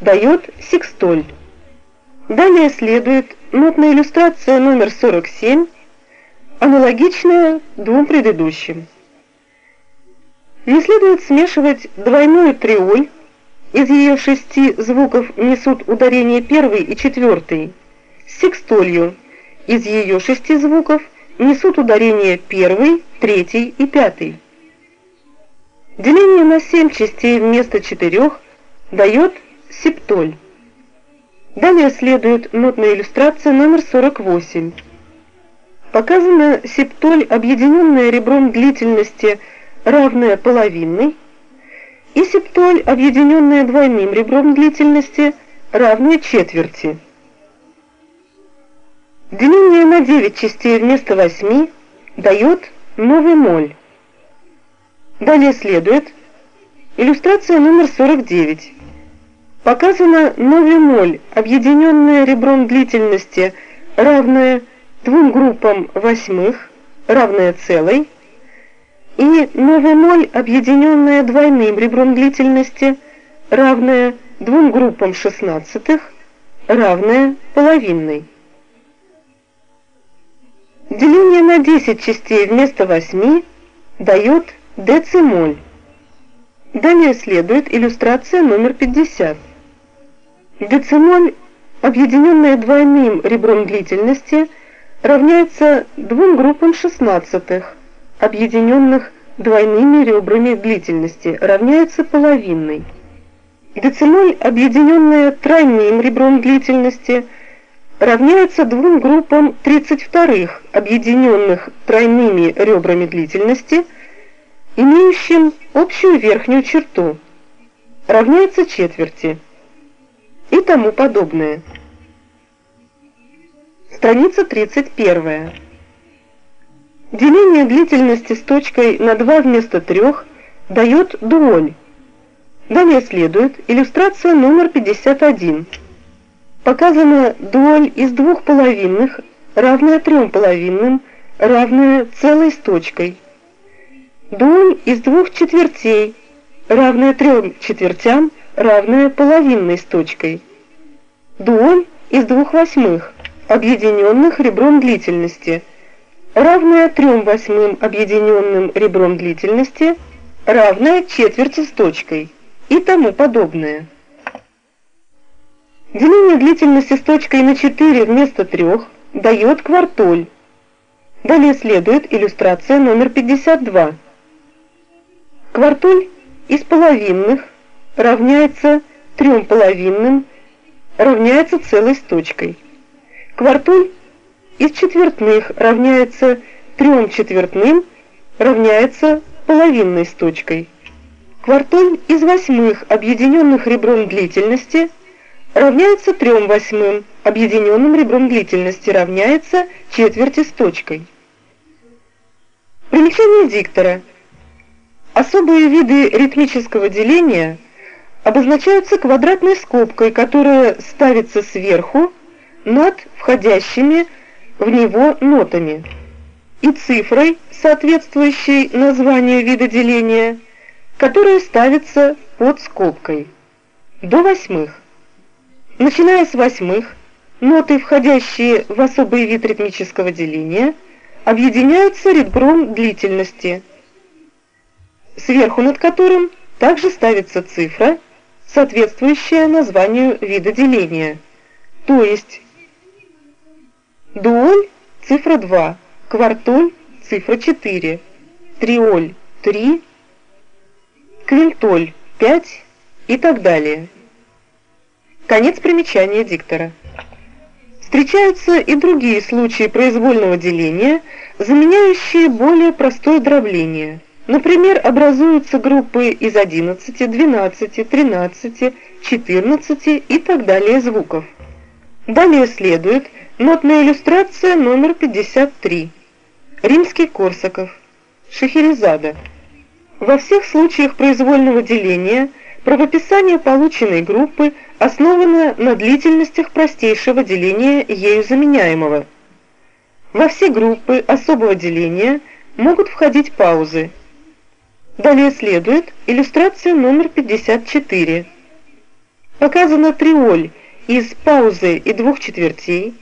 дает секстоль. Далее следует нотная иллюстрация номер 47, аналогичная двум предыдущим. Не следует смешивать двойную триоль, из ее шести звуков несут ударение первый и четвертый, с секстолью, из ее шести звуков несут ударение первый, третий и пятый. Деление на семь частей вместо четырех дает септоль. Далее следует нотная иллюстрация номер 48. Показана септоль, объединенная ребром длительности, равная половинной, и септоль, объединенная двойным ребром длительности, равная четверти. Деление на 9 частей вместо 8 дает новый моль. Далее следует иллюстрация номер 49. Показана новый моль, объединенная ребром длительности, равная двум группам восьмых, равная целой, и новый моль, объединенная двойным ребром длительности, равная двум группам шестнадцатых, равная половинной. Деление на 10 частей вместо 8 дает децимоль. Далее следует иллюстрация номер 50. Децимоль, объединенная двойным ребром длительности, равняется двум группам шестнадцатых, объединенных двойными ребрами длительности, равняется половинной. Децимоль, объединенная тройным ребром длительности, равняется двум группам тридцать вторых, объединенных тройными ребрами длительности, имеющим общую верхнюю черту, равняется четверти и тому подобное. Страница 31. Деление длительности с точкой на 2 вместо 3 дает дуоль. Далее следует иллюстрация номер 51. Показана дуоль из двух половинных, равная трем половинным, равная целой с точкой. Дуоль из двух четвертей, равная трем четвертям, равная половинной с точкой. Дуоль из двух восьмых, объединенных ребром длительности, равная трем восьмым объединенным ребром длительности, равная четверти с точкой и тому подобное. Деление длительности с точкой на 4 вместо 3 дает квартоль. Далее следует иллюстрация номер 52. Квартоль из половинных равняется трем половинным, равняется целой с точкой. Квартуль из четвертных равняется трем четвертным, равняется половинной с точкой. Квартуль из восьмых, объединенных ребром длительности, равняется трем восьмым, объединенным ребром длительности, равняется четверти с точкой. Примечание диктора. Особые виды ритмического деления – обозначаются квадратной скобкой, которая ставится сверху над входящими в него нотами, и цифрой, соответствующей названию вида деления, которая ставится под скобкой, до восьмых. Начиная с восьмых, ноты, входящие в особый вид ритмического деления, объединяются ребром длительности, сверху над которым также ставится цифра, соответствующее названию вида деления. То есть дуоль цифра 2, квартоль цифра 4, триоль 3, квинтоль 5 и так далее. Конец примечания диктора. Встречаются и другие случаи произвольного деления, заменяющие более простое дробление – Например, образуются группы из 11, 12, 13, 14 и так далее звуков. Далее следует нотная иллюстрация номер 53. Римский Корсаков. Шахерезада. Во всех случаях произвольного деления правописание полученной группы основано на длительностях простейшего деления ею заменяемого. Во все группы особого деления могут входить паузы – Далее следует иллюстрация номер 54. показана триоль из паузы и двух четвертей,